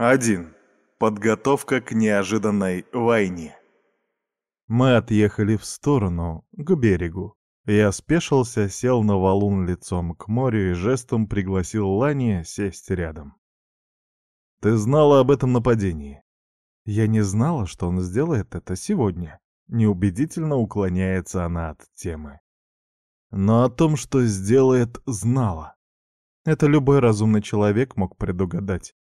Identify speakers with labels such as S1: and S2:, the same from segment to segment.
S1: 1. Подготовка к неожиданной войне. Мы отъехали в сторону, к берегу. Я спешился, сел на валун лицом к морю и жестом пригласил Лани сесть рядом. «Ты знала об этом нападении?» «Я не знала, что он сделает это сегодня», — неубедительно уклоняется она от темы. «Но о том, что сделает, знала. Это любой разумный человек мог предугадать.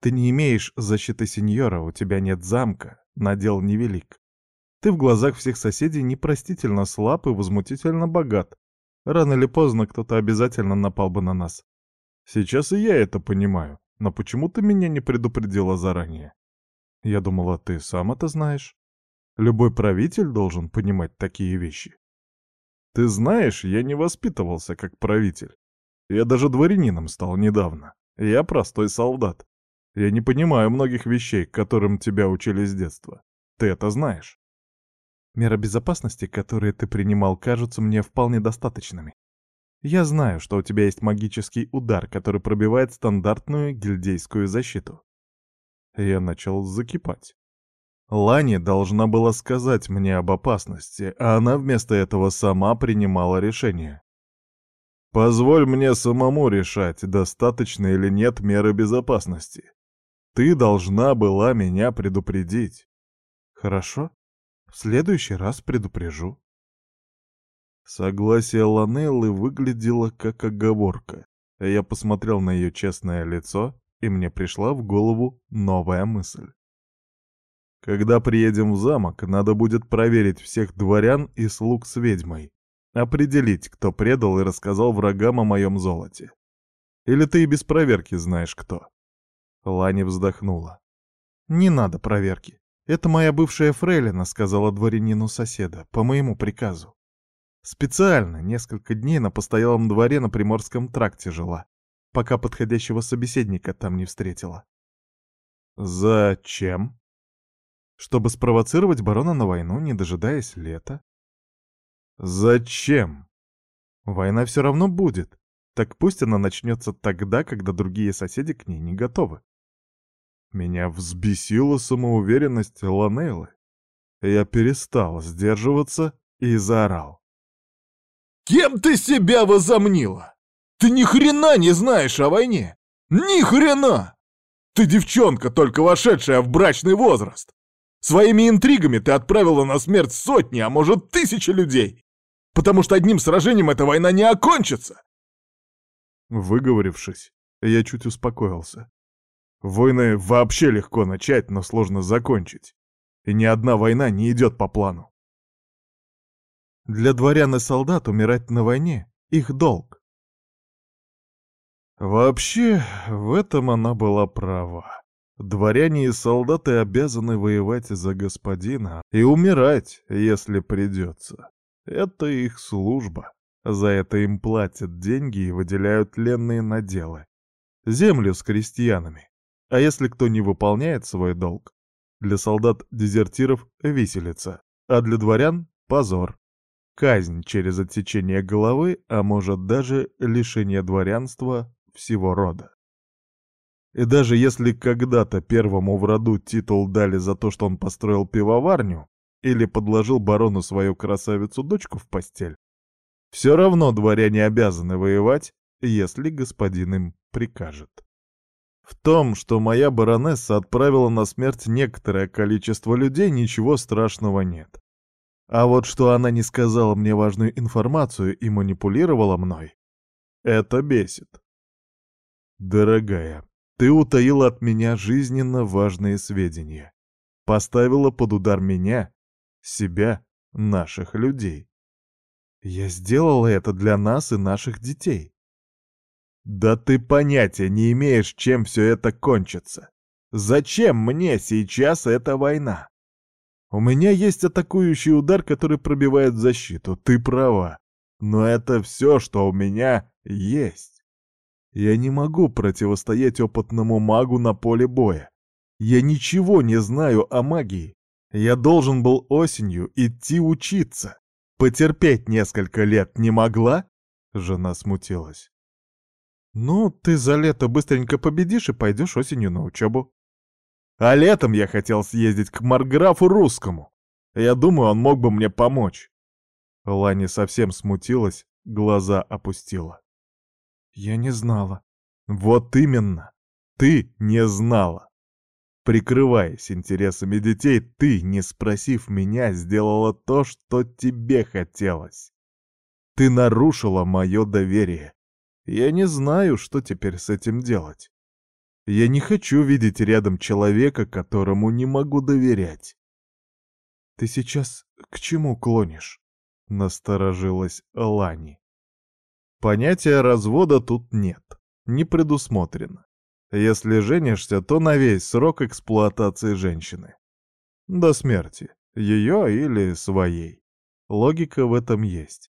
S1: Ты не имеешь защиты сеньора, у тебя нет замка, надел невелик. Ты в глазах всех соседей непростительно слаб и возмутительно богат. Рано или поздно кто-то обязательно напал бы на нас. Сейчас и я это понимаю, но почему ты меня не предупредила заранее? Я думала, ты сам это знаешь. Любой правитель должен понимать такие вещи. Ты знаешь, я не воспитывался как правитель. Я даже дворянином стал недавно. Я простой солдат. Я не понимаю многих вещей, которым тебя учили с детства. Ты это знаешь. Меры безопасности, которые ты принимал, кажутся мне вполне достаточными. Я знаю, что у тебя есть магический удар, который пробивает стандартную гильдейскую защиту. Я начал закипать. Лани должна была сказать мне об опасности, а она вместо этого сама принимала решение. Позволь мне самому решать, достаточно или нет меры безопасности. Ты должна была меня предупредить. Хорошо. В следующий раз предупрежу. Согласие Ланеллы выглядело как оговорка. Я посмотрел на ее честное лицо, и мне пришла в голову новая мысль. Когда приедем в замок, надо будет проверить всех дворян и слуг с ведьмой. Определить, кто предал и рассказал врагам о моем золоте. Или ты и без проверки знаешь кто? Лани вздохнула. «Не надо проверки. Это моя бывшая фрейлина», — сказала дворянину соседа, по моему приказу. Специально несколько дней на постоялом дворе на Приморском тракте жила, пока подходящего собеседника там не встретила. «Зачем?» «Чтобы спровоцировать барона на войну, не дожидаясь лета». «Зачем?» «Война все равно будет. Так пусть она начнется тогда, когда другие соседи к ней не готовы. Меня взбесила самоуверенность Ланейлы. Я перестал сдерживаться и заорал.
S2: «Кем ты себя возомнила? Ты ни хрена не знаешь о войне! Ни хрена! Ты девчонка, только вошедшая в брачный возраст! Своими интригами ты отправила на смерть сотни, а может тысячи людей! Потому что одним сражением эта война не окончится!»
S1: Выговорившись, я чуть успокоился. Войны вообще легко начать, но сложно закончить. И ни одна война не идет по плану. Для дворян и солдат умирать на войне — их долг. Вообще, в этом она была права. Дворяне и солдаты обязаны воевать за господина и умирать, если придется. Это их служба. За это им платят деньги и выделяют ленные наделы. Землю с крестьянами. А если кто не выполняет свой долг? Для солдат-дезертиров — виселица, а для дворян — позор. Казнь через отсечение головы, а может даже лишение дворянства всего рода. И даже если когда-то первому в роду титул дали за то, что он построил пивоварню или подложил барону свою красавицу-дочку в постель, все равно дворяне обязаны воевать, если господин им прикажет. В том, что моя баронесса отправила на смерть некоторое количество людей, ничего страшного нет. А вот что она не сказала мне важную информацию и манипулировала мной, это бесит. Дорогая, ты утаила от меня жизненно важные сведения. Поставила под удар меня, себя, наших людей. Я сделала это для нас и наших детей. Да ты понятия не имеешь, чем все это кончится. Зачем мне сейчас эта война? У меня есть атакующий удар, который пробивает защиту, ты права. Но это все, что у меня есть. Я не могу противостоять опытному магу на поле боя. Я ничего не знаю о магии. Я должен был осенью идти учиться. Потерпеть несколько лет не могла? Жена смутилась. «Ну, ты за лето быстренько победишь и пойдешь осенью на учебу. А летом я хотел съездить к Марграфу Русскому. Я думаю, он мог бы мне помочь. Лани совсем смутилась, глаза опустила. Я не знала. Вот именно. Ты не знала. Прикрываясь интересами детей, ты, не спросив меня, сделала то, что тебе хотелось. Ты нарушила мое доверие. Я не знаю, что теперь с этим делать. Я не хочу видеть рядом человека, которому не могу доверять. Ты сейчас к чему клонишь? Насторожилась Лани. Понятия развода тут нет, не предусмотрено. Если женишься, то на весь срок эксплуатации женщины. До смерти, ее или своей. Логика в этом есть.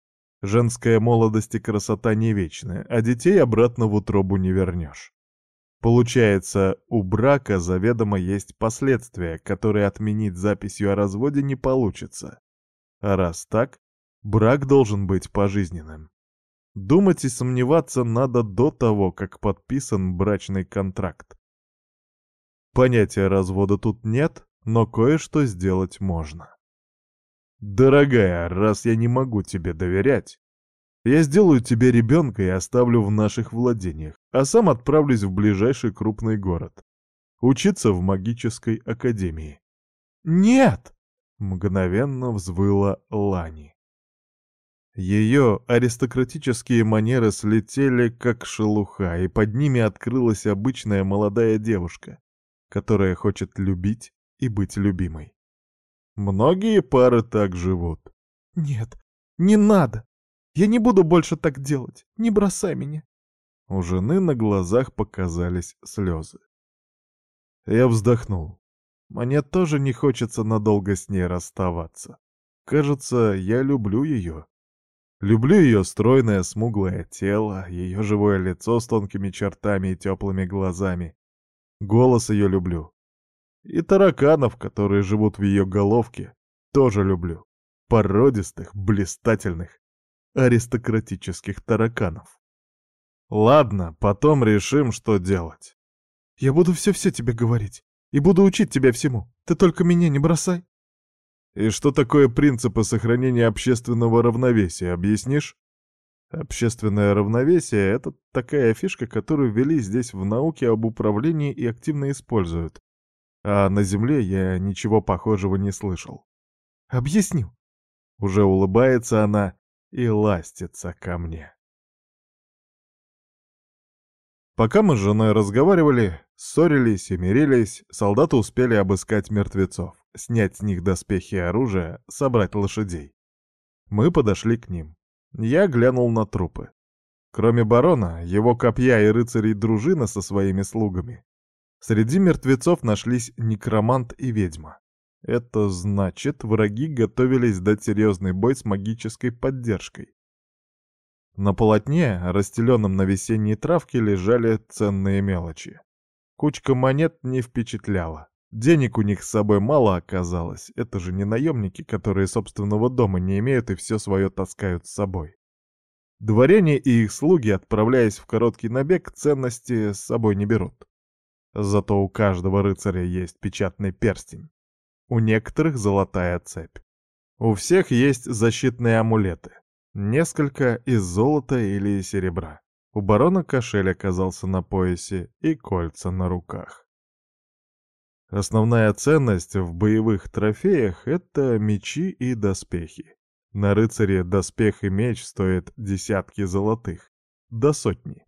S1: Женская молодость и красота не вечная, а детей обратно в утробу не вернешь. Получается, у брака заведомо есть последствия, которые отменить записью о разводе не получится. А раз так, брак должен быть пожизненным. Думать и сомневаться надо до того, как подписан брачный контракт. Понятия развода тут нет, но кое-что сделать можно. Дорогая, раз я не могу тебе доверять, я сделаю тебе ребенка и оставлю в наших владениях, а сам отправлюсь в ближайший крупный город. Учиться в магической академии. Нет! Мгновенно взвыла Лани. Ее аристократические манеры слетели, как шелуха, и под ними открылась обычная молодая девушка, которая хочет любить и быть любимой. Многие пары так живут. «Нет, не надо! Я не буду больше так делать! Не бросай меня!» У жены на глазах показались слезы. Я вздохнул. Мне тоже не хочется надолго с ней расставаться. Кажется, я люблю ее. Люблю ее стройное смуглое тело, ее живое лицо с тонкими чертами и теплыми глазами. Голос ее люблю. И тараканов, которые живут в ее головке, тоже люблю. Породистых, блистательных, аристократических тараканов. Ладно, потом решим, что делать. Я буду все-все тебе говорить. И буду учить тебя всему. Ты только меня не бросай. И что такое принципы сохранения общественного равновесия, объяснишь? Общественное равновесие — это такая фишка, которую ввели здесь в науке об управлении и активно используют. А на Земле я ничего похожего не слышал. Объясню. Уже улыбается она и ластится ко мне. Пока мы с женой разговаривали, ссорились и мирились, солдаты успели обыскать мертвецов снять с них доспехи и оружие, собрать лошадей. Мы подошли к ним. Я глянул на трупы. Кроме барона, его копья и рыцарей дружина со своими слугами. Среди мертвецов нашлись некромант и ведьма. Это значит, враги готовились дать серьезный бой с магической поддержкой. На полотне, расстеленном на весенней травке, лежали ценные мелочи. Кучка монет не впечатляла. Денег у них с собой мало оказалось, это же не наемники, которые собственного дома не имеют и все свое таскают с собой. Дворяне и их слуги, отправляясь в короткий набег, ценности с собой не берут. Зато у каждого рыцаря есть печатный перстень. У некоторых золотая цепь. У всех есть защитные амулеты. Несколько из золота или серебра. У барона кошель оказался на поясе и кольца на руках. Основная ценность в боевых трофеях — это мечи и доспехи. На рыцаре доспех и меч стоят десятки золотых, до сотни.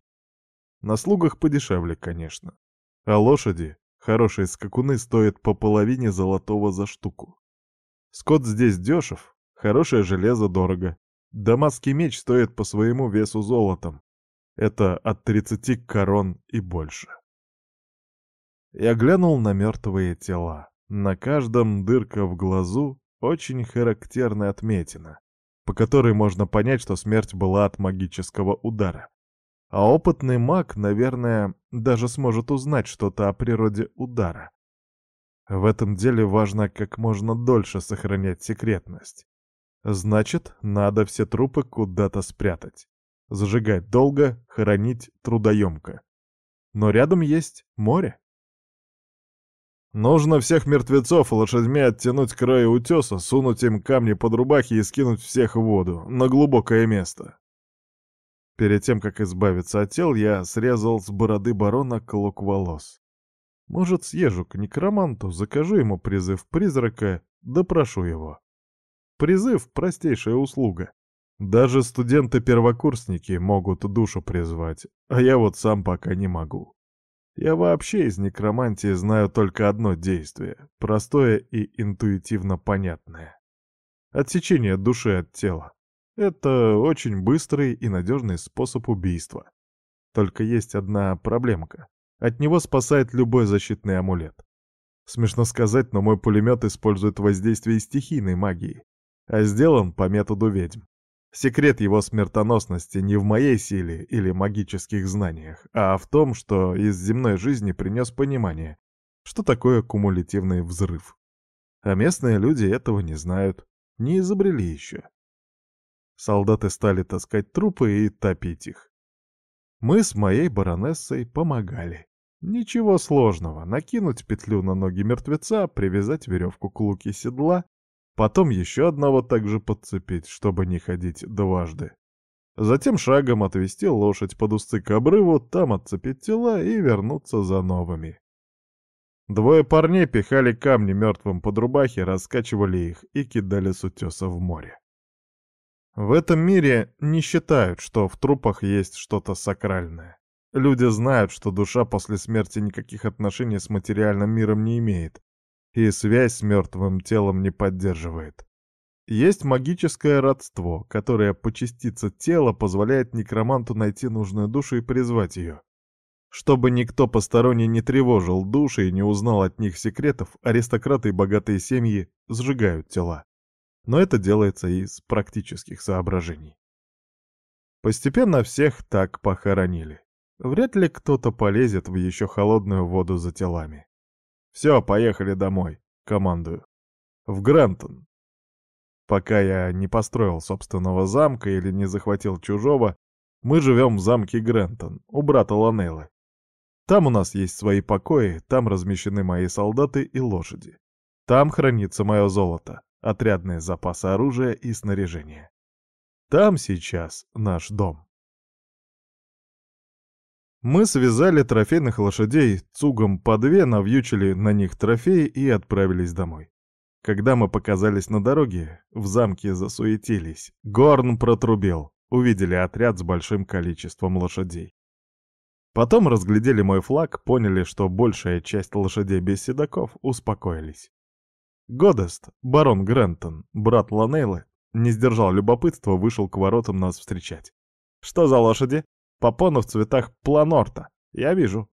S1: На слугах подешевле, конечно. А лошади, хорошие скакуны, стоят по половине золотого за штуку. Скот здесь дешев, хорошее железо дорого. Дамасский меч стоит по своему весу золотом. Это от 30 корон и больше. Я глянул на мертвые тела. На каждом дырка в глазу очень характерная отметина, по которой можно понять, что смерть была от магического удара. А опытный маг, наверное, даже сможет узнать что-то о природе удара. В этом деле важно как можно дольше сохранять секретность. Значит, надо все трупы куда-то спрятать. Зажигать долго, хоронить трудоемко. Но рядом есть море. Нужно всех мертвецов лошадьми оттянуть к краю утеса, сунуть им камни под рубахи и скинуть всех в воду, на глубокое место. Перед тем, как избавиться от тел, я срезал с бороды барона клок волос. Может, съезжу к некроманту, закажу ему призыв призрака, допрошу его. Призыв — простейшая услуга. Даже студенты-первокурсники могут душу призвать, а я вот сам пока не могу. Я вообще из некромантии знаю только одно действие, простое и интуитивно понятное. Отсечение души от тела. Это очень быстрый и надежный способ убийства. Только есть одна проблемка. От него спасает любой защитный амулет. Смешно сказать, но мой пулемет использует воздействие стихийной магии, а сделан по методу ведьм. Секрет его смертоносности не в моей силе или магических знаниях, а в том, что из земной жизни принес понимание, что такое кумулятивный взрыв. А местные люди этого не знают, не изобрели еще. Солдаты стали таскать трупы и топить их. Мы с моей баронессой помогали. Ничего сложного, накинуть петлю на ноги мертвеца, привязать веревку к луке седла, Потом еще одного также подцепить, чтобы не ходить дважды. Затем шагом отвести лошадь под усцы к обрыву, там отцепить тела и вернуться за новыми. Двое парней пихали камни мертвым под рубахи, раскачивали их и кидали с утеса в море. В этом мире не считают, что в трупах есть что-то сакральное. Люди знают, что душа после смерти никаких отношений с материальным миром не имеет, и связь с мертвым телом не поддерживает. Есть магическое родство, которое по частице тела позволяет некроманту найти нужную душу и призвать ее. Чтобы никто посторонний не тревожил души и не узнал от них секретов, аристократы и богатые семьи сжигают тела. Но это делается из практических соображений. Постепенно всех так похоронили. Вряд ли кто-то полезет в еще холодную воду за телами. Все, поехали домой. Командую. В Грантон. Пока я не построил собственного замка или не захватил чужого, мы живем в замке Грантон, у брата Ланеллы. Там у нас есть свои покои, там размещены мои солдаты и лошади. Там хранится мое золото, отрядные запасы оружия и снаряжения. Там сейчас наш дом. Мы связали трофейных лошадей цугом по две, навьючили на них трофеи и отправились домой. Когда мы показались на дороге, в замке засуетились. Горн протрубил. Увидели отряд с большим количеством лошадей. Потом разглядели мой флаг, поняли, что большая часть лошадей без седаков, успокоились. Годест, барон Грентон, брат Ланейлы, не сдержал любопытства, вышел к воротам нас встречать. «Что за лошади?» Попона в цветах Планорта. Я вижу.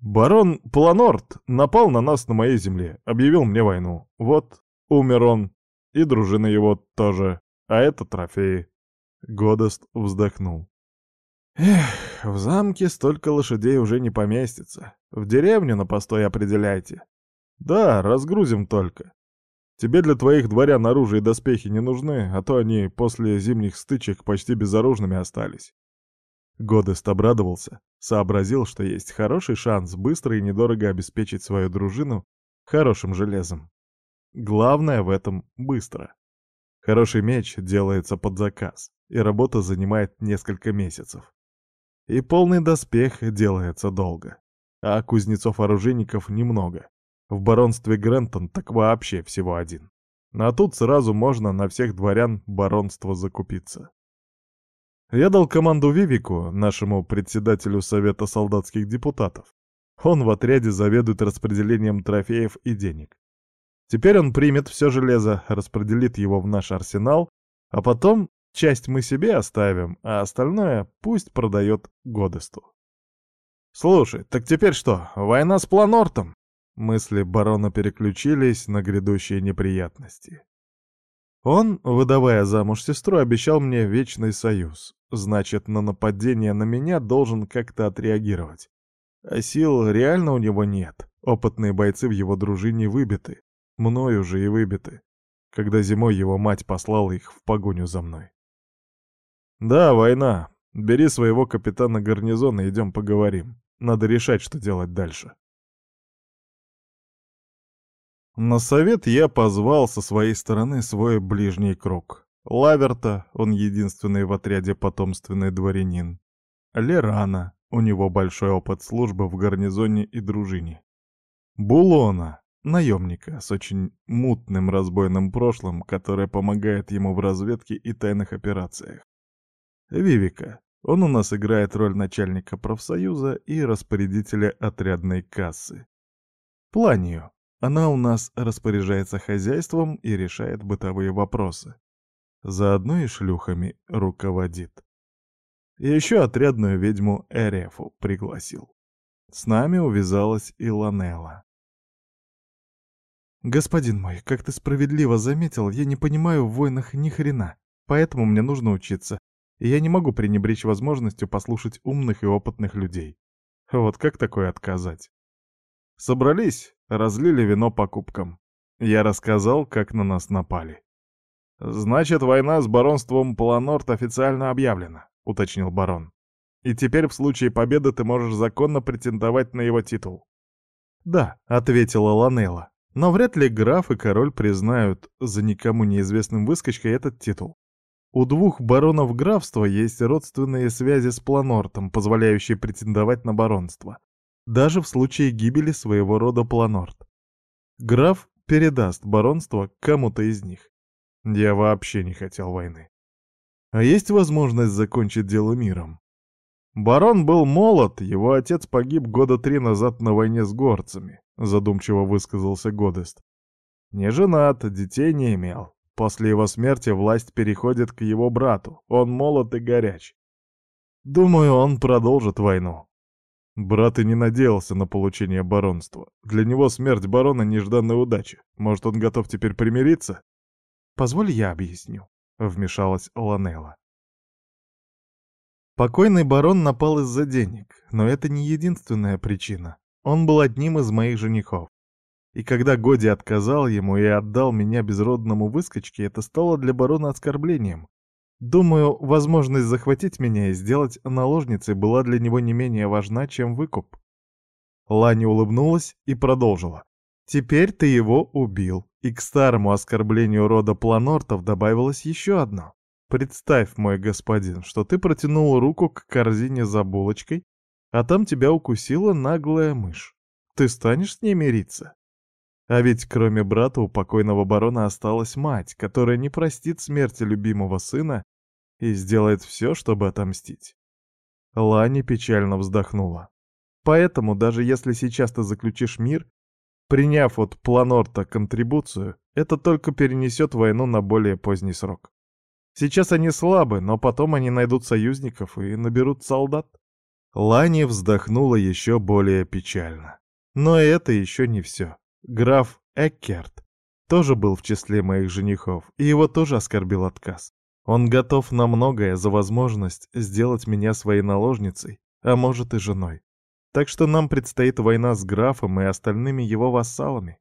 S1: Барон Планорт напал на нас на моей земле, объявил мне войну. Вот, умер он. И дружина его тоже. А это трофеи. Годест вздохнул. Эх, в замке столько лошадей уже не поместится. В деревню на постой определяйте. Да, разгрузим только. Тебе для твоих дворян оружие и доспехи не нужны, а то они после зимних стычек почти безоружными остались. Годест обрадовался, сообразил, что есть хороший шанс быстро и недорого обеспечить свою дружину хорошим железом. Главное в этом — быстро. Хороший меч делается под заказ, и работа занимает несколько месяцев. И полный доспех делается долго. А кузнецов-оружейников немного. В баронстве Грентон так вообще всего один. А тут сразу можно на всех дворян баронства закупиться. Я дал команду Вивику, нашему председателю Совета солдатских депутатов. Он в отряде заведует распределением трофеев и денег. Теперь он примет все железо, распределит его в наш арсенал, а потом часть мы себе оставим, а остальное пусть продает Годесту. «Слушай, так теперь что, война с Планортом?» Мысли барона переключились на грядущие неприятности. Он, выдавая замуж сестру, обещал мне вечный союз. Значит, на нападение на меня должен как-то отреагировать. А сил реально у него нет. Опытные бойцы в его дружине выбиты. Мною же и выбиты. Когда зимой его мать послала их в погоню за мной. Да, война. Бери своего капитана гарнизона, идем поговорим. Надо решать, что делать дальше. На совет я позвал со своей стороны свой ближний круг. Лаверта, он единственный в отряде потомственный дворянин. Лерана, у него большой опыт службы в гарнизоне и дружине. Булона, наемника с очень мутным разбойным прошлым, которое помогает ему в разведке и тайных операциях. Вивика, он у нас играет роль начальника профсоюза и распорядителя отрядной кассы. Планию. Она у нас распоряжается хозяйством и решает бытовые вопросы. Заодно и шлюхами руководит. И еще отрядную ведьму Эрефу пригласил. С нами увязалась и Ланелла. «Господин мой, как ты справедливо заметил, я не понимаю в войнах ни хрена, поэтому мне нужно учиться, и я не могу пренебречь возможностью послушать умных и опытных людей. Вот как такое отказать?» Собрались, разлили вино по кубкам. Я рассказал, как на нас напали. «Значит, война с баронством Планорт официально объявлена», — уточнил барон. «И теперь в случае победы ты можешь законно претендовать на его титул». «Да», — ответила Ланелла. «Но вряд ли граф и король признают за никому неизвестным выскочкой этот титул. У двух баронов графства есть родственные связи с Планортом, позволяющие претендовать на баронство. Даже в случае гибели своего рода Планорт. Граф передаст баронство кому-то из них. Я вообще не хотел войны. А есть возможность закончить дело миром? Барон был молод, его отец погиб года три назад на войне с горцами, задумчиво высказался Годест. Не женат, детей не имел. После его смерти власть переходит к его брату, он молод и горяч. Думаю, он продолжит войну. Брат и не надеялся на получение баронства. Для него смерть барона — нежданная удача. Может, он готов теперь примириться? «Позволь я объясню», — вмешалась Ланелла. Покойный барон напал из-за денег, но это не единственная причина. Он был одним из моих женихов. И когда Годи отказал ему и отдал меня безродному выскочке, это стало для барона оскорблением. Думаю, возможность захватить меня и сделать наложницей была для него не менее важна, чем выкуп. Лани улыбнулась и продолжила. «Теперь ты его убил. И к старому оскорблению рода Планортов добавилось еще одно. Представь, мой господин, что ты протянул руку к корзине за булочкой, а там тебя укусила наглая мышь. Ты станешь с ней мириться? А ведь кроме брата у покойного барона осталась мать, которая не простит смерти любимого сына и сделает все, чтобы отомстить. Лани печально вздохнула. Поэтому, даже если сейчас ты заключишь мир, Приняв от Планорта контрибуцию, это только перенесет войну на более поздний срок. Сейчас они слабы, но потом они найдут союзников и наберут солдат. Лани вздохнула еще более печально. Но это еще не все. Граф Эккерт тоже был в числе моих женихов, и его тоже оскорбил отказ. Он готов на многое за возможность сделать меня своей наложницей, а может и женой. Так что нам предстоит война с графом и остальными его вассалами.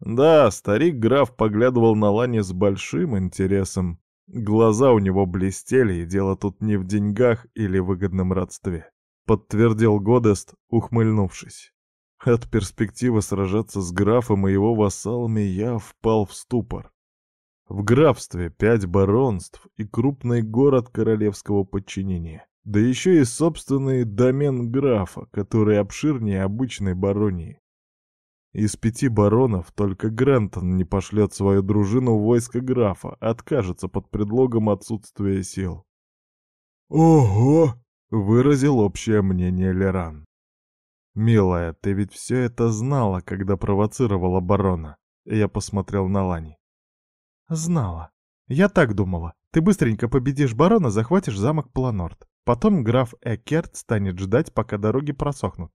S1: Да, старик-граф поглядывал на Лани с большим интересом. Глаза у него блестели, и дело тут не в деньгах или выгодном родстве. Подтвердил Годест, ухмыльнувшись. От перспективы сражаться с графом и его вассалами я впал в ступор. В графстве пять баронств и крупный город королевского подчинения. Да еще и собственный домен графа, который обширнее обычной баронии. Из пяти баронов только Грентон не пошлет свою дружину в войско графа, откажется под предлогом отсутствия сил. «Ого!» — выразил общее мнение Леран. «Милая, ты ведь все это знала, когда провоцировала барона?» Я посмотрел на Лани. «Знала. Я так думала. Ты быстренько победишь барона, захватишь замок Планорт. Потом граф Экерт станет ждать, пока дороги просохнут.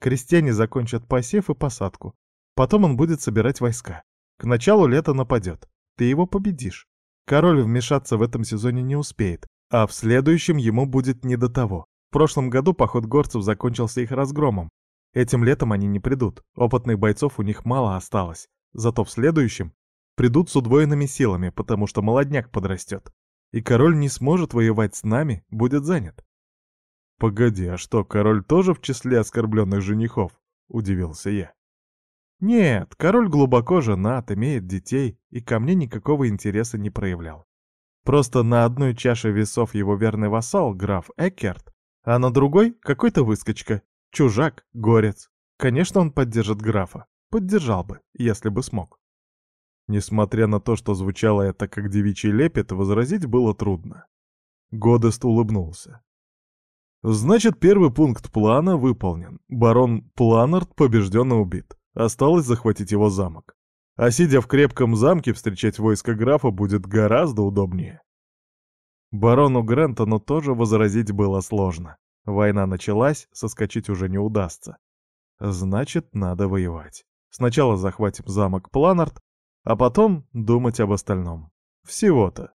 S1: Крестьяне закончат посев и посадку. Потом он будет собирать войска. К началу лета нападет. Ты его победишь. Король вмешаться в этом сезоне не успеет, а в следующем ему будет не до того. В прошлом году поход горцев закончился их разгромом. Этим летом они не придут. Опытных бойцов у них мало осталось. Зато в следующем придут с удвоенными силами, потому что молодняк подрастет и король не сможет воевать с нами, будет занят. «Погоди, а что, король тоже в числе оскорбленных женихов?» — удивился я. Нет, король глубоко женат, имеет детей и ко мне никакого интереса не проявлял. Просто на одной чаше весов его верный вассал, граф Эккерт, а на другой — какой-то выскочка, чужак, горец. Конечно, он поддержит графа. Поддержал бы, если бы смог. Несмотря на то, что звучало это как девичий лепет, возразить было трудно. Годест улыбнулся. Значит, первый пункт плана выполнен. Барон Планард побежденно убит. Осталось захватить его замок. А сидя в крепком замке, встречать войско графа будет гораздо удобнее. Барону Грентону тоже возразить было сложно. Война началась, соскочить уже не удастся. Значит, надо воевать. Сначала захватим замок Планард, а потом думать об остальном. Всего-то.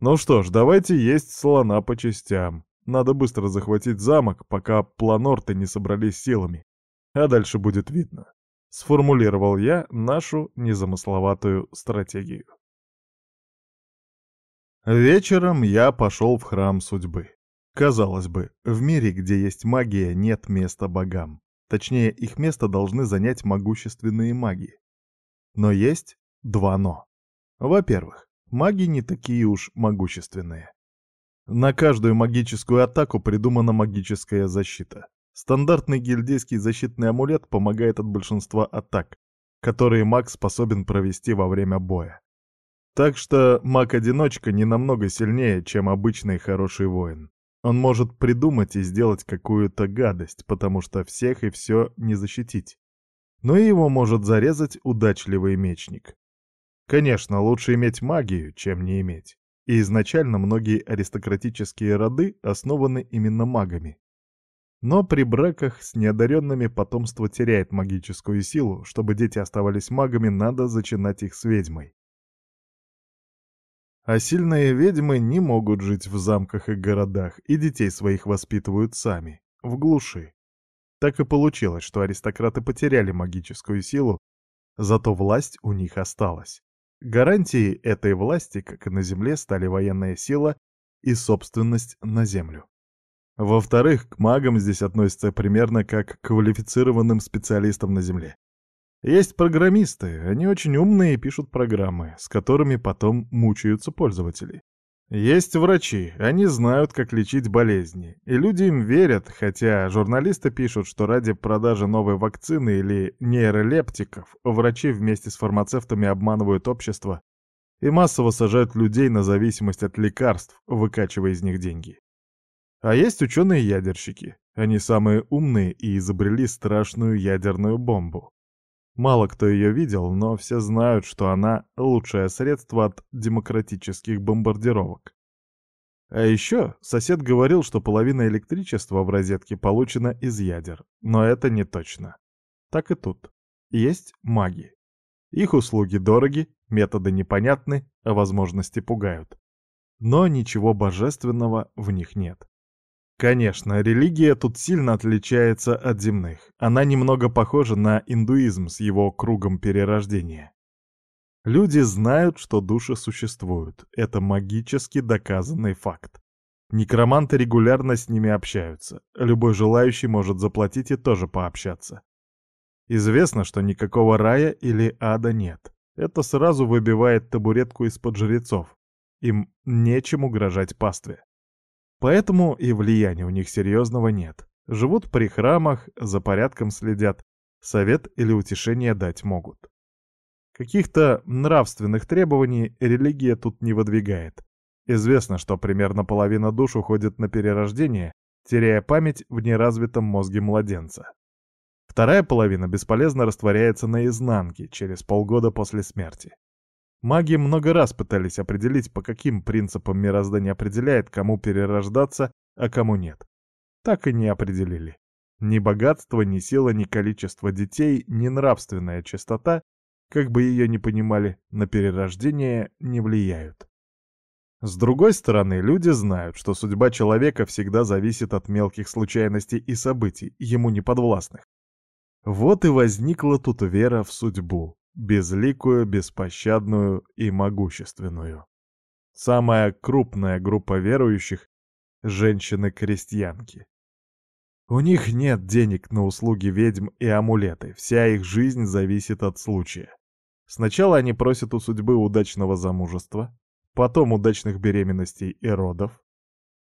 S1: Ну что ж, давайте есть слона по частям. Надо быстро захватить замок, пока планорты не собрались силами. А дальше будет видно. Сформулировал я нашу незамысловатую стратегию. Вечером я пошел в храм судьбы. Казалось бы, в мире, где есть магия, нет места богам. Точнее, их место должны занять могущественные маги. Но есть два «но». Во-первых, маги не такие уж могущественные. На каждую магическую атаку придумана магическая защита. Стандартный гильдейский защитный амулет помогает от большинства атак, которые маг способен провести во время боя. Так что маг-одиночка не намного сильнее, чем обычный хороший воин. Он может придумать и сделать какую-то гадость, потому что всех и все не защитить но и его может зарезать удачливый мечник. Конечно, лучше иметь магию, чем не иметь. И изначально многие аристократические роды основаны именно магами. Но при браках с неодаренными потомство теряет магическую силу, чтобы дети оставались магами, надо зачинать их с ведьмой. А сильные ведьмы не могут жить в замках и городах, и детей своих воспитывают сами, в глуши. Так и получилось, что аристократы потеряли магическую силу, зато власть у них осталась. Гарантией этой власти, как и на земле, стали военная сила и собственность на землю. Во-вторых, к магам здесь относятся примерно как к квалифицированным специалистам на земле. Есть программисты, они очень умные и пишут программы, с которыми потом мучаются пользователи. Есть врачи, они знают, как лечить болезни, и люди им верят, хотя журналисты пишут, что ради продажи новой вакцины или нейролептиков врачи вместе с фармацевтами обманывают общество и массово сажают людей на зависимость от лекарств, выкачивая из них деньги. А есть ученые-ядерщики, они самые умные и изобрели страшную ядерную бомбу. Мало кто ее видел, но все знают, что она — лучшее средство от демократических бомбардировок. А еще сосед говорил, что половина электричества в розетке получена из ядер, но это не точно. Так и тут. Есть маги. Их услуги дороги, методы непонятны, а возможности пугают. Но ничего божественного в них нет. Конечно, религия тут сильно отличается от земных. Она немного похожа на индуизм с его кругом перерождения. Люди знают, что души существуют. Это магически доказанный факт. Некроманты регулярно с ними общаются. Любой желающий может заплатить и тоже пообщаться. Известно, что никакого рая или ада нет. Это сразу выбивает табуретку из-под жрецов. Им нечем угрожать пастве. Поэтому и влияния у них серьезного нет. Живут при храмах, за порядком следят, совет или утешение дать могут. Каких-то нравственных требований религия тут не выдвигает. Известно, что примерно половина душ уходит на перерождение, теряя память в неразвитом мозге младенца. Вторая половина бесполезно растворяется на изнанке через полгода после смерти. Маги много раз пытались определить, по каким принципам мироздание определяет, кому перерождаться, а кому нет. Так и не определили. Ни богатство, ни сила, ни количество детей, ни нравственная чистота, как бы ее ни понимали, на перерождение не влияют. С другой стороны, люди знают, что судьба человека всегда зависит от мелких случайностей и событий, ему неподвластных. Вот и возникла тут вера в судьбу, безликую, беспощадную и могущественную. Самая крупная группа верующих — женщины-крестьянки. У них нет денег на услуги ведьм и амулеты, вся их жизнь зависит от случая. Сначала они просят у судьбы удачного замужества, потом удачных беременностей и родов.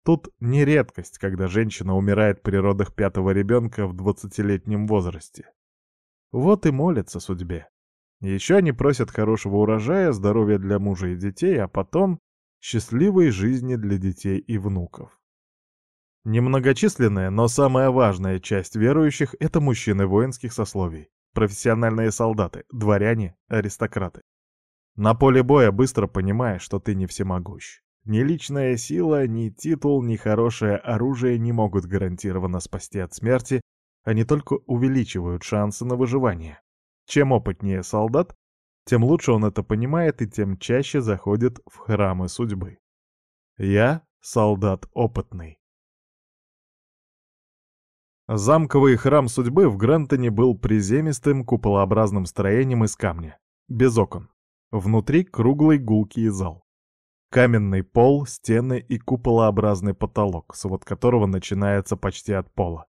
S1: Тут не редкость, когда женщина умирает при родах пятого ребенка в двадцатилетнем возрасте. Вот и молятся судьбе. Еще они просят хорошего урожая, здоровья для мужа и детей, а потом счастливой жизни для детей и внуков. Немногочисленная, но самая важная часть верующих — это мужчины воинских сословий, профессиональные солдаты, дворяне, аристократы. На поле боя быстро понимаешь, что ты не всемогущ. Ни личная сила, ни титул, ни хорошее оружие не могут гарантированно спасти от смерти, они только увеличивают шансы на выживание. Чем опытнее солдат, тем лучше он это понимает и тем чаще заходит в храмы судьбы. Я солдат опытный. Замковый храм судьбы в Грантоне был приземистым куполообразным строением из камня, без окон. Внутри круглый гулкий зал. Каменный пол, стены и куполообразный потолок, свод которого начинается почти от пола.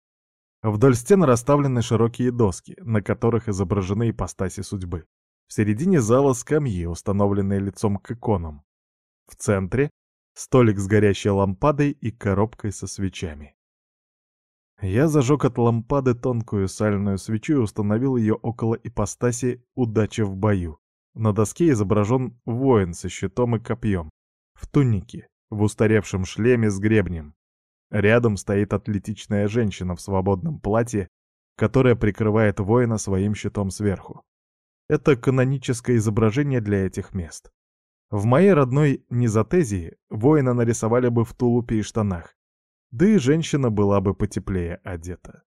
S1: Вдоль стен расставлены широкие доски, на которых изображены ипостаси судьбы. В середине зала скамьи, установленные лицом к иконам. В центре — столик с горящей лампадой и коробкой со свечами. Я зажег от лампады тонкую сальную свечу и установил ее около ипостаси «Удача в бою». На доске изображен воин со щитом и копьем, в тунике, в устаревшем шлеме с гребнем. Рядом стоит атлетичная женщина в свободном платье, которая прикрывает воина своим щитом сверху. Это каноническое изображение для этих мест. В моей родной Низотезии воина нарисовали бы в тулупе и штанах, да и женщина была бы потеплее одета.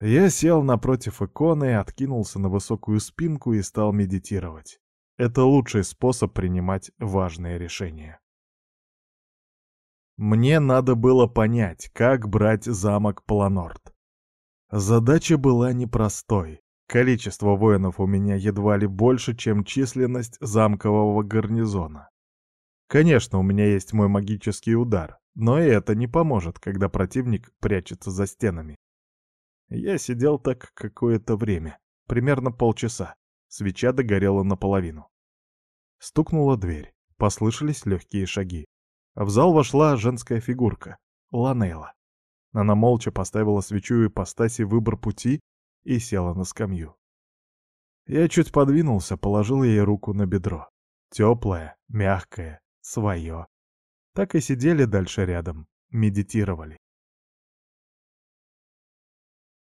S1: Я сел напротив иконы, откинулся на высокую спинку и стал медитировать. Это лучший способ принимать важные решения. Мне надо было понять, как брать замок Планорд. Задача была непростой. Количество воинов у меня едва ли больше, чем численность замкового гарнизона. Конечно, у меня есть мой магический удар, но и это не поможет, когда противник прячется за стенами. Я сидел так какое-то время, примерно полчаса. Свеча догорела наполовину. Стукнула дверь, послышались легкие шаги. В зал вошла женская фигурка — Ланейла. Она молча поставила свечу и постаси выбор пути и села на скамью. Я чуть подвинулся, положил ей руку на бедро. Теплое, мягкое, свое. Так и сидели дальше рядом, медитировали.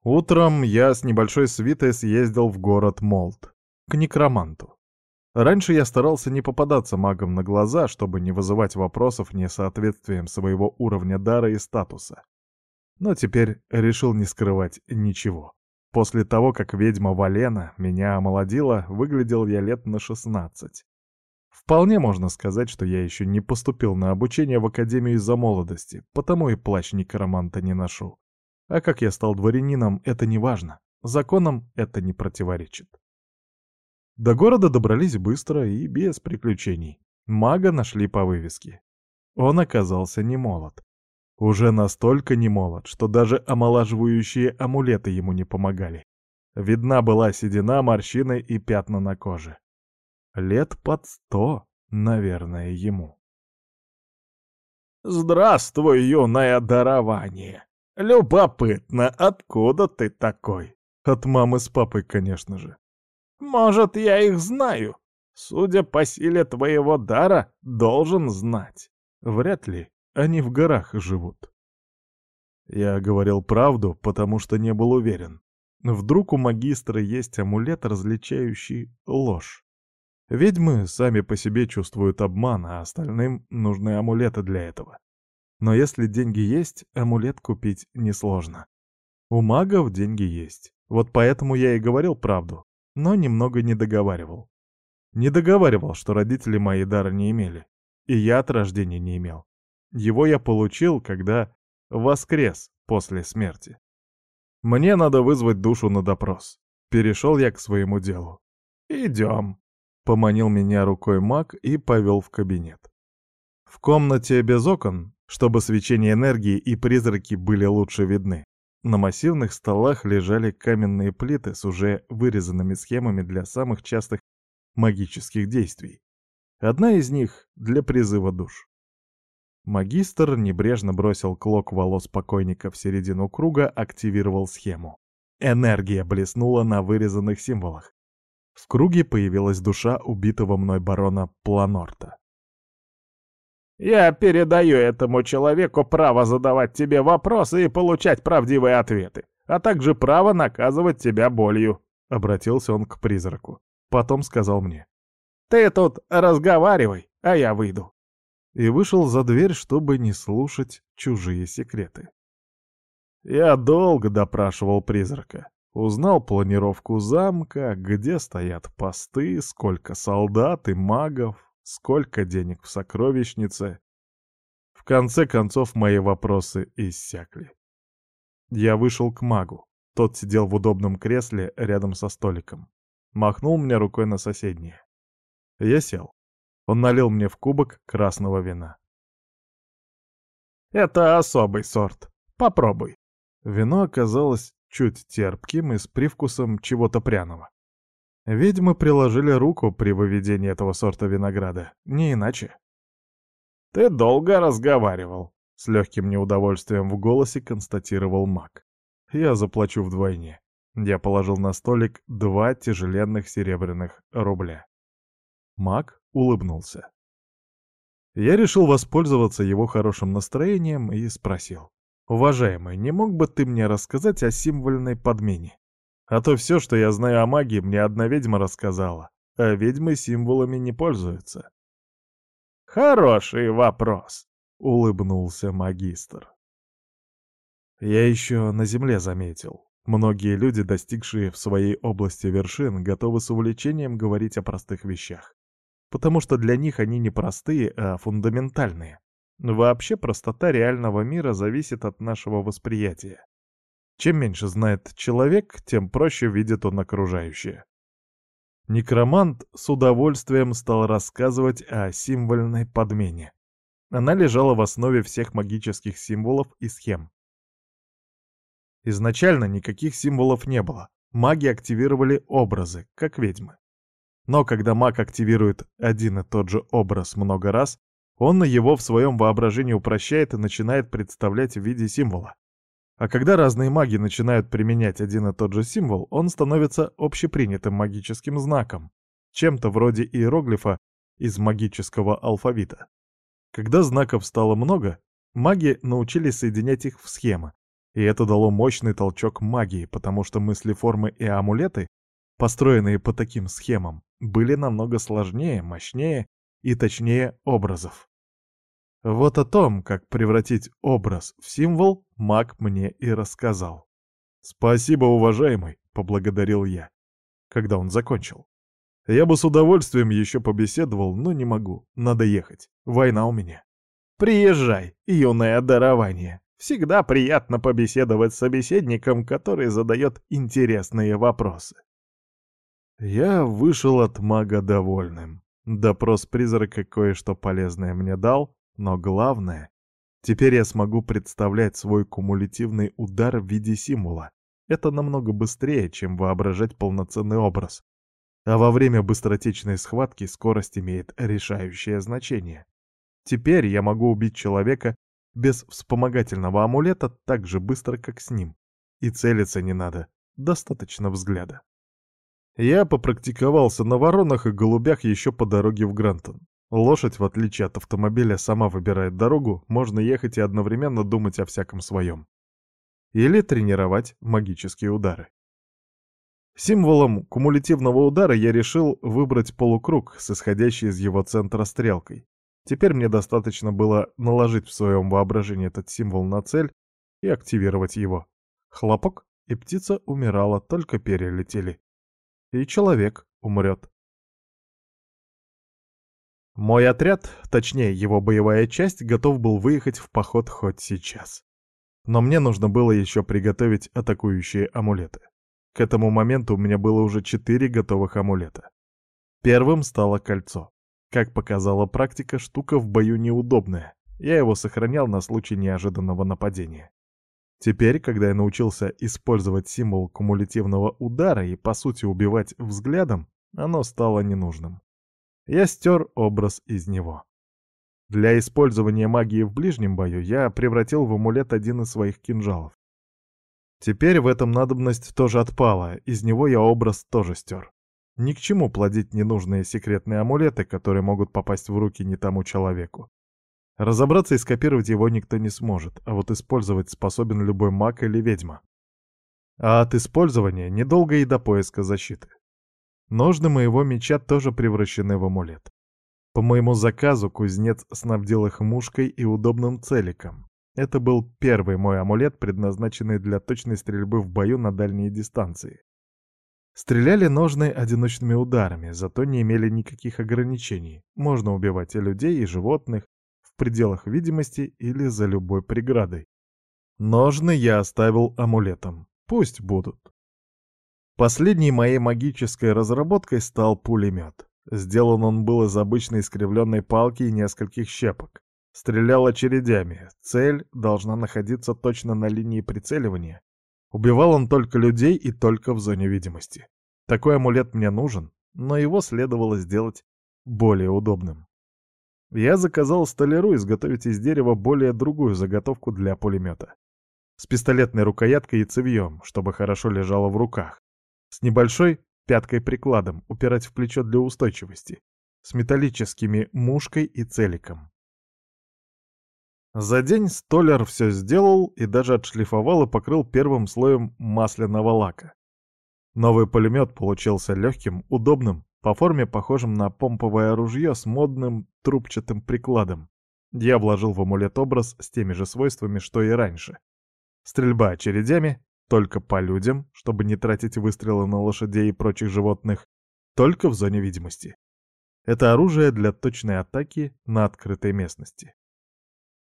S1: Утром я с небольшой свитой съездил в город Молд, к некроманту. Раньше я старался не попадаться магам на глаза, чтобы не вызывать вопросов несоответствием своего уровня дара и статуса. Но теперь решил не скрывать ничего. После того, как ведьма Валена меня омолодила, выглядел я лет на 16. Вполне можно сказать, что я еще не поступил на обучение в Академию из-за молодости, потому и плащ некроманта не ношу. А как я стал дворянином, это не важно. Законам это не противоречит. До города добрались быстро и без приключений. Мага нашли по вывеске. Он оказался не молод. Уже настолько не молод, что даже омолаживающие амулеты ему не помогали. Видна была седина, морщины и пятна на коже. Лет под сто, наверное, ему.
S2: «Здравствуй, юное дарование! Любопытно, откуда ты такой?»
S1: От мамы с папой, конечно же.
S2: «Может, я их знаю. Судя по силе твоего дара, должен знать».
S1: Вряд ли. Они в горах живут. Я говорил правду, потому что не был уверен. Вдруг у магистра есть амулет, различающий ложь. Ведьмы сами по себе чувствуют обман, а остальным нужны амулеты для этого. Но если деньги есть, амулет купить несложно. У магов деньги есть. Вот поэтому я и говорил правду, но немного не договаривал. Не договаривал, что родители мои дара не имели. И я от рождения не имел. Его я получил, когда воскрес после смерти. Мне надо вызвать душу на допрос. Перешел я к своему делу. «Идем», Поманил меня рукой маг и повел в кабинет. В комнате без окон, чтобы свечение энергии и призраки были лучше видны. На массивных столах лежали каменные плиты с уже вырезанными схемами для самых частых магических действий. Одна из них — для призыва душ. Магистр небрежно бросил клок волос покойника в середину круга, активировал схему. Энергия блеснула на вырезанных символах. В круге появилась душа убитого мной барона Планорта.
S3: «Я передаю этому человеку право задавать тебе вопросы и получать правдивые ответы, а также право наказывать тебя болью», —
S1: обратился он к призраку. Потом сказал мне.
S3: «Ты тут разговаривай, а я выйду».
S1: И вышел за дверь, чтобы не слушать чужие секреты. Я долго допрашивал призрака. Узнал планировку замка, где стоят посты, сколько солдат и магов, сколько денег в сокровищнице. В конце концов мои вопросы иссякли. Я вышел к магу. Тот сидел в удобном кресле рядом со столиком. Махнул мне рукой на соседнее. Я сел. Он налил мне в кубок красного вина.
S3: «Это особый сорт. Попробуй».
S1: Вино оказалось чуть терпким и с привкусом чего-то пряного. Ведьмы приложили руку при выведении этого сорта винограда, не иначе.
S3: «Ты долго разговаривал», —
S1: с легким неудовольствием в голосе констатировал маг. «Я заплачу вдвойне». Я положил на столик два тяжеленных серебряных рубля. Маг улыбнулся. Я решил воспользоваться его хорошим настроением и спросил. «Уважаемый, не мог бы ты мне рассказать о символьной подмене? А то все, что я знаю о магии, мне одна ведьма рассказала, а ведьмы символами не пользуются».
S3: «Хороший вопрос», —
S1: улыбнулся магистр. Я еще на земле заметил. Многие люди, достигшие в своей области вершин, готовы с увлечением говорить о простых вещах. Потому что для них они не простые, а фундаментальные. Вообще простота реального мира зависит от нашего восприятия. Чем меньше знает человек, тем проще видит он окружающее. Некромант с удовольствием стал рассказывать о символьной подмене. Она лежала в основе всех магических символов и схем. Изначально никаких символов не было. Маги активировали образы, как ведьмы. Но когда маг активирует один и тот же образ много раз, он его в своем воображении упрощает и начинает представлять в виде символа. А когда разные маги начинают применять один и тот же символ, он становится общепринятым магическим знаком, чем-то вроде иероглифа из магического алфавита. Когда знаков стало много, маги научились соединять их в схемы, и это дало мощный толчок магии, потому что мысли-формы и амулеты, построенные по таким схемам, были намного сложнее, мощнее и точнее образов. Вот о том, как превратить образ в символ, маг мне и рассказал. «Спасибо, уважаемый», — поблагодарил я, когда он закончил. «Я бы с удовольствием еще побеседовал, но не могу, надо ехать, война у меня».
S3: «Приезжай, юное дарование. Всегда приятно побеседовать с собеседником, который задает интересные вопросы».
S1: Я вышел от мага довольным. Допрос призрака кое-что полезное мне дал, но главное, теперь я смогу представлять свой кумулятивный удар в виде символа. Это намного быстрее, чем воображать полноценный образ. А во время быстротечной схватки скорость имеет решающее значение. Теперь я могу убить человека без вспомогательного амулета так же быстро, как с ним. И целиться не надо, достаточно взгляда. Я попрактиковался на воронах и голубях еще по дороге в Грантон. Лошадь, в отличие от автомобиля, сама выбирает дорогу, можно ехать и одновременно думать о всяком своем. Или тренировать магические удары. Символом кумулятивного удара я решил выбрать полукруг с исходящей из его центра стрелкой. Теперь мне достаточно было наложить в своем воображении этот символ на цель и активировать его. Хлопок, и птица умирала, только перелетели и человек умрет. Мой отряд, точнее его боевая часть, готов был выехать в поход хоть сейчас. Но мне нужно было еще приготовить атакующие амулеты. К этому моменту у меня было уже четыре готовых амулета. Первым стало кольцо. Как показала практика, штука в бою неудобная. Я его сохранял на случай неожиданного нападения. Теперь, когда я научился использовать символ кумулятивного удара и, по сути, убивать взглядом, оно стало ненужным. Я стер образ из него. Для использования магии в ближнем бою я превратил в амулет один из своих кинжалов. Теперь в этом надобность тоже отпала, из него я образ тоже стер. Ни к чему плодить ненужные секретные амулеты, которые могут попасть в руки не тому человеку. Разобраться и скопировать его никто не сможет, а вот использовать способен любой маг или ведьма. А от использования недолго и до поиска защиты. Ножны моего меча тоже превращены в амулет. По моему заказу кузнец снабдил их мушкой и удобным целиком. Это был первый мой амулет, предназначенный для точной стрельбы в бою на дальние дистанции. Стреляли ножны одиночными ударами, зато не имели никаких ограничений. Можно убивать и людей, и животных, в пределах видимости или за любой преградой. Ножны я оставил амулетом. Пусть будут. Последней моей магической разработкой стал пулемет. Сделан он был из обычной искривленной палки и нескольких щепок. Стрелял очередями. Цель должна находиться точно на линии прицеливания. Убивал он только людей и только в зоне видимости. Такой амулет мне нужен, но его следовало сделать более удобным. Я заказал столяру изготовить из дерева более другую заготовку для пулемета. С пистолетной рукояткой и цевьем, чтобы хорошо лежало в руках. С небольшой пяткой-прикладом, упирать в плечо для устойчивости. С металлическими мушкой и целиком. За день столяр все сделал и даже отшлифовал и покрыл первым слоем масляного лака. Новый пулемет получился легким, удобным по форме похожим на помповое ружье с модным трубчатым прикладом. Я вложил в амулет образ с теми же свойствами, что и раньше. Стрельба очередями, только по людям, чтобы не тратить выстрелы на лошадей и прочих животных, только в зоне видимости. Это оружие для точной атаки на открытой местности.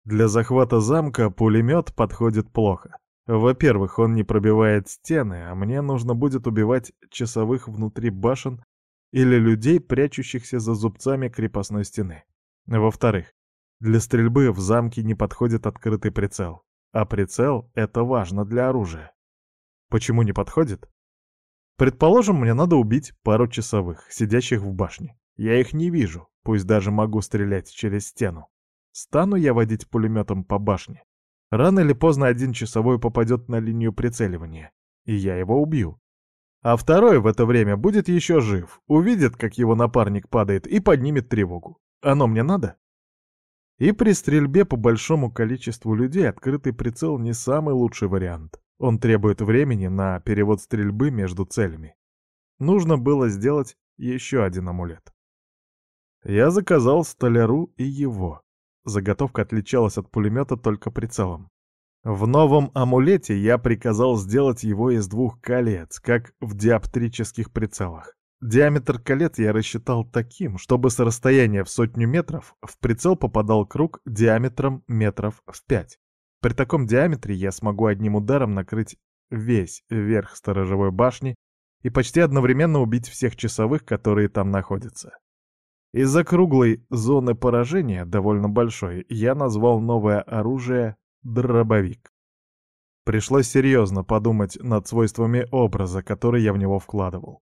S1: Для захвата замка пулемет подходит плохо. Во-первых, он не пробивает стены, а мне нужно будет убивать часовых внутри башен или людей, прячущихся за зубцами крепостной стены. Во-вторых, для стрельбы в замке не подходит открытый прицел, а прицел — это важно для оружия. Почему не подходит? Предположим, мне надо убить пару часовых, сидящих в башне. Я их не вижу, пусть даже могу стрелять через стену. Стану я водить пулеметом по башне. Рано или поздно один часовой попадет на линию прицеливания, и я его убью. А второй в это время будет еще жив, увидит, как его напарник падает, и поднимет тревогу. Оно мне надо? И при стрельбе по большому количеству людей открытый прицел не самый лучший вариант. Он требует времени на перевод стрельбы между целями. Нужно было сделать еще один амулет. Я заказал столяру и его. Заготовка отличалась от пулемета только прицелом. В новом амулете я приказал сделать его из двух колец, как в диоптрических прицелах. Диаметр колец я рассчитал таким, чтобы с расстояния в сотню метров в прицел попадал круг диаметром метров в пять. При таком диаметре я смогу одним ударом накрыть весь верх сторожевой башни и почти одновременно убить всех часовых, которые там находятся. Из-за круглой зоны поражения, довольно большой, я назвал новое оружие Дробовик. Пришлось серьезно подумать над свойствами образа, который я в него вкладывал.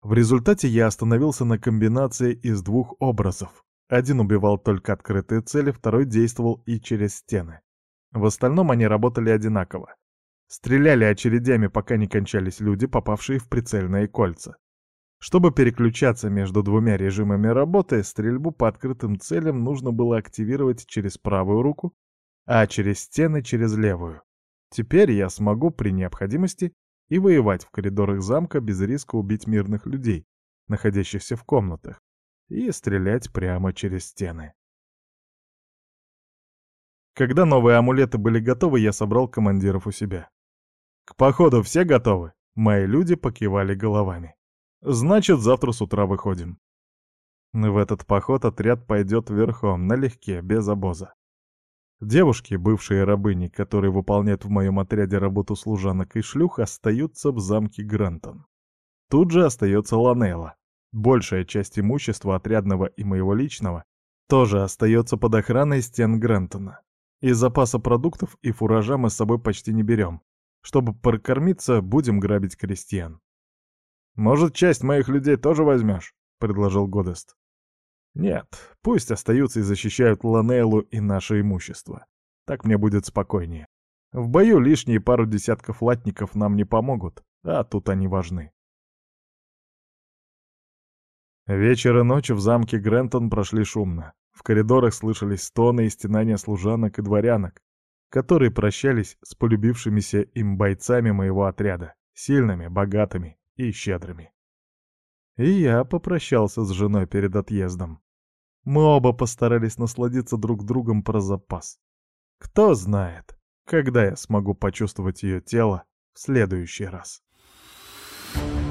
S1: В результате я остановился на комбинации из двух образов. Один убивал только открытые цели, второй действовал и через стены. В остальном они работали одинаково. Стреляли очередями, пока не кончались люди, попавшие в прицельные кольца. Чтобы переключаться между двумя режимами работы, стрельбу по открытым целям нужно было активировать через правую руку, а через стены через левую. Теперь я смогу при необходимости и воевать в коридорах замка без риска убить мирных людей, находящихся в комнатах, и стрелять прямо через стены. Когда новые амулеты были готовы, я собрал командиров у себя. «К походу все готовы?» Мои люди покивали головами. «Значит, завтра с утра выходим». В этот поход отряд пойдет верхом, налегке, без обоза. Девушки, бывшие рабыни, которые выполняют в моем отряде работу служанок и шлюх, остаются в замке Грантон. Тут же остается Ланелла. Большая часть имущества отрядного и моего личного тоже остается под охраной стен Грентона. Из запаса продуктов и фуража мы с собой почти не берем. Чтобы прокормиться, будем грабить крестьян.
S3: «Может, часть моих людей тоже возьмешь?» — предложил Годест.
S1: «Нет, пусть остаются и защищают Ланейлу и наше имущество. Так мне будет спокойнее. В бою лишние пару десятков латников нам не помогут, а тут они важны». Вечер и ночь в замке Грентон прошли шумно. В коридорах слышались стоны и стенания служанок и дворянок, которые прощались с полюбившимися им бойцами моего отряда, сильными, богатыми и щедрыми. И я попрощался с женой перед отъездом. Мы оба постарались насладиться друг другом про запас. Кто знает, когда я смогу почувствовать ее тело в следующий раз. Thank you.